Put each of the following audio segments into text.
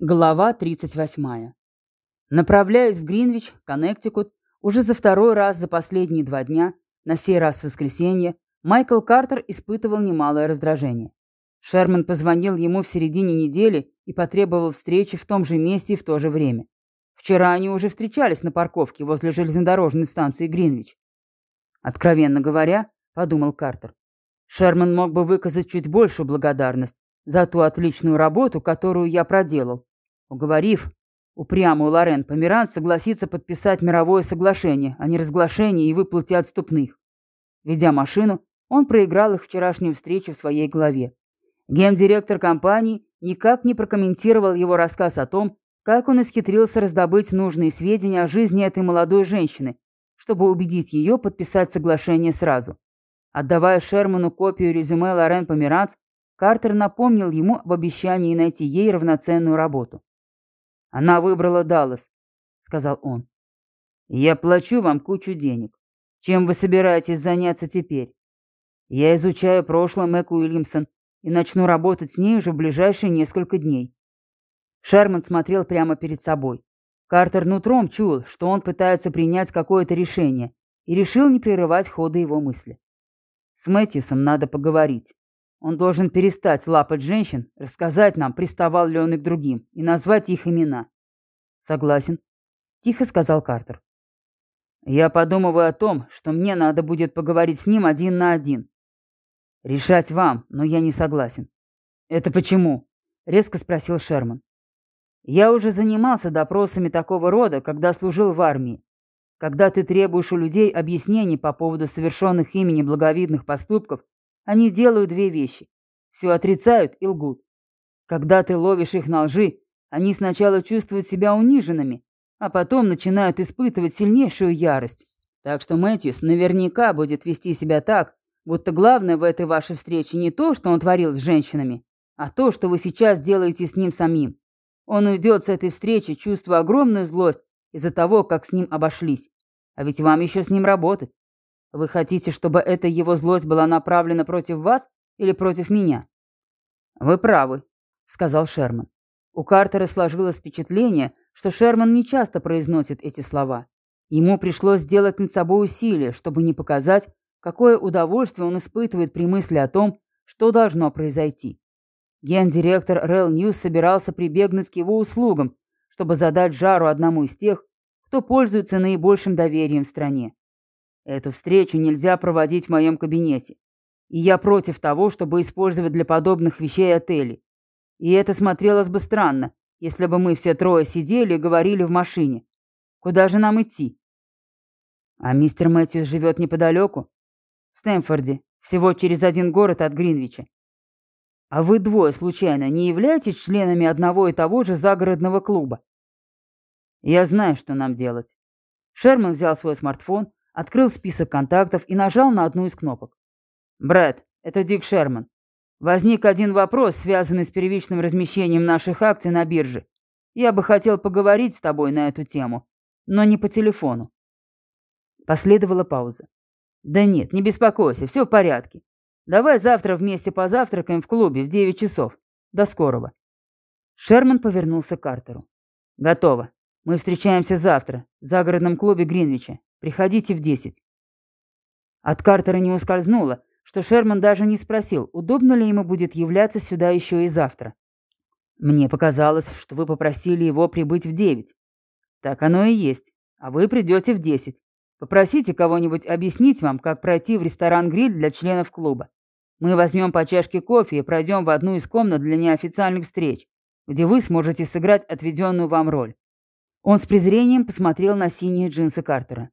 Глава 38. Направляясь в Гринвич, Коннектикут, уже за второй раз за последние два дня, на сей раз в воскресенье, Майкл Картер испытывал немалое раздражение. Шерман позвонил ему в середине недели и потребовал встречи в том же месте и в то же время. Вчера они уже встречались на парковке возле железнодорожной станции Гринвич. Откровенно говоря, подумал Картер, Шерман мог бы выказать чуть большую благодарность за ту отличную работу, которую я проделал, Уговорив упрямую Лорен Померан согласиться подписать мировое соглашение о неразглашении и выплате отступных. Ведя машину, он проиграл их вчерашнюю встречу в своей голове. Гендиректор компании никак не прокомментировал его рассказ о том, как он исхитрился раздобыть нужные сведения о жизни этой молодой женщины, чтобы убедить ее подписать соглашение сразу. Отдавая Шерману копию резюме Лорен Померанц, Картер напомнил ему об обещании найти ей равноценную работу. Она выбрала Даллас, сказал он. Я плачу вам кучу денег. Чем вы собираетесь заняться теперь? Я изучаю прошлое Мэг Уильямсон и начну работать с ней уже в ближайшие несколько дней. Шерман смотрел прямо перед собой. Картер нутром чул, что он пытается принять какое-то решение, и решил не прерывать хода его мысли. С Мэтьюсом надо поговорить. Он должен перестать лапать женщин, рассказать нам, приставал ли он и к другим, и назвать их имена. Согласен, тихо сказал Картер. Я подумываю о том, что мне надо будет поговорить с ним один на один. Решать вам, но я не согласен. Это почему? резко спросил Шерман. Я уже занимался допросами такого рода, когда служил в армии. Когда ты требуешь у людей объяснений по поводу совершенных ими неблаговидных поступков, они делают две вещи. Все отрицают и лгут. Когда ты ловишь их на лжи, они сначала чувствуют себя униженными, а потом начинают испытывать сильнейшую ярость. Так что Мэтьюс наверняка будет вести себя так, будто главное в этой вашей встрече не то, что он творил с женщинами, а то, что вы сейчас делаете с ним самим. Он уйдет с этой встречи, чувствуя огромную злость из-за того, как с ним обошлись. А ведь вам еще с ним работать. Вы хотите, чтобы эта его злость была направлена против вас или против меня? Вы правы, сказал Шерман. У Картера сложилось впечатление, что Шерман не часто произносит эти слова. Ему пришлось сделать над собой усилие, чтобы не показать, какое удовольствие он испытывает при мысли о том, что должно произойти. Гендиректор Рэл Ньюс собирался прибегнуть к его услугам, чтобы задать жару одному из тех, кто пользуется наибольшим доверием в стране. Эту встречу нельзя проводить в моем кабинете. И я против того, чтобы использовать для подобных вещей отели. И это смотрелось бы странно, если бы мы все трое сидели и говорили в машине. Куда же нам идти? А мистер Мэтьюс живет неподалеку? В Стэнфорде, всего через один город от Гринвича. А вы двое, случайно, не являетесь членами одного и того же загородного клуба? Я знаю, что нам делать. Шерман взял свой смартфон, открыл список контактов и нажал на одну из кнопок. «Брэд, это Дик Шерман. Возник один вопрос, связанный с первичным размещением наших акций на бирже. Я бы хотел поговорить с тобой на эту тему, но не по телефону». Последовала пауза. «Да нет, не беспокойся, все в порядке. Давай завтра вместе позавтракаем в клубе в 9 часов. До скорого». Шерман повернулся к Картеру. «Готово. Мы встречаемся завтра в загородном клубе Гринвича. Приходите в десять». От Картера не ускользнуло, что Шерман даже не спросил, удобно ли ему будет являться сюда еще и завтра. «Мне показалось, что вы попросили его прибыть в девять». «Так оно и есть. А вы придете в десять. Попросите кого-нибудь объяснить вам, как пройти в ресторан-гриль для членов клуба. Мы возьмем по чашке кофе и пройдем в одну из комнат для неофициальных встреч, где вы сможете сыграть отведенную вам роль». Он с презрением посмотрел на синие джинсы Картера.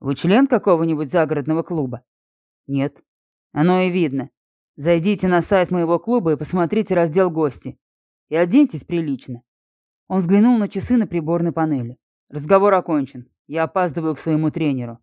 Вы член какого-нибудь загородного клуба? Нет. Оно и видно. Зайдите на сайт моего клуба и посмотрите раздел «Гости». И оденьтесь прилично. Он взглянул на часы на приборной панели. Разговор окончен. Я опаздываю к своему тренеру.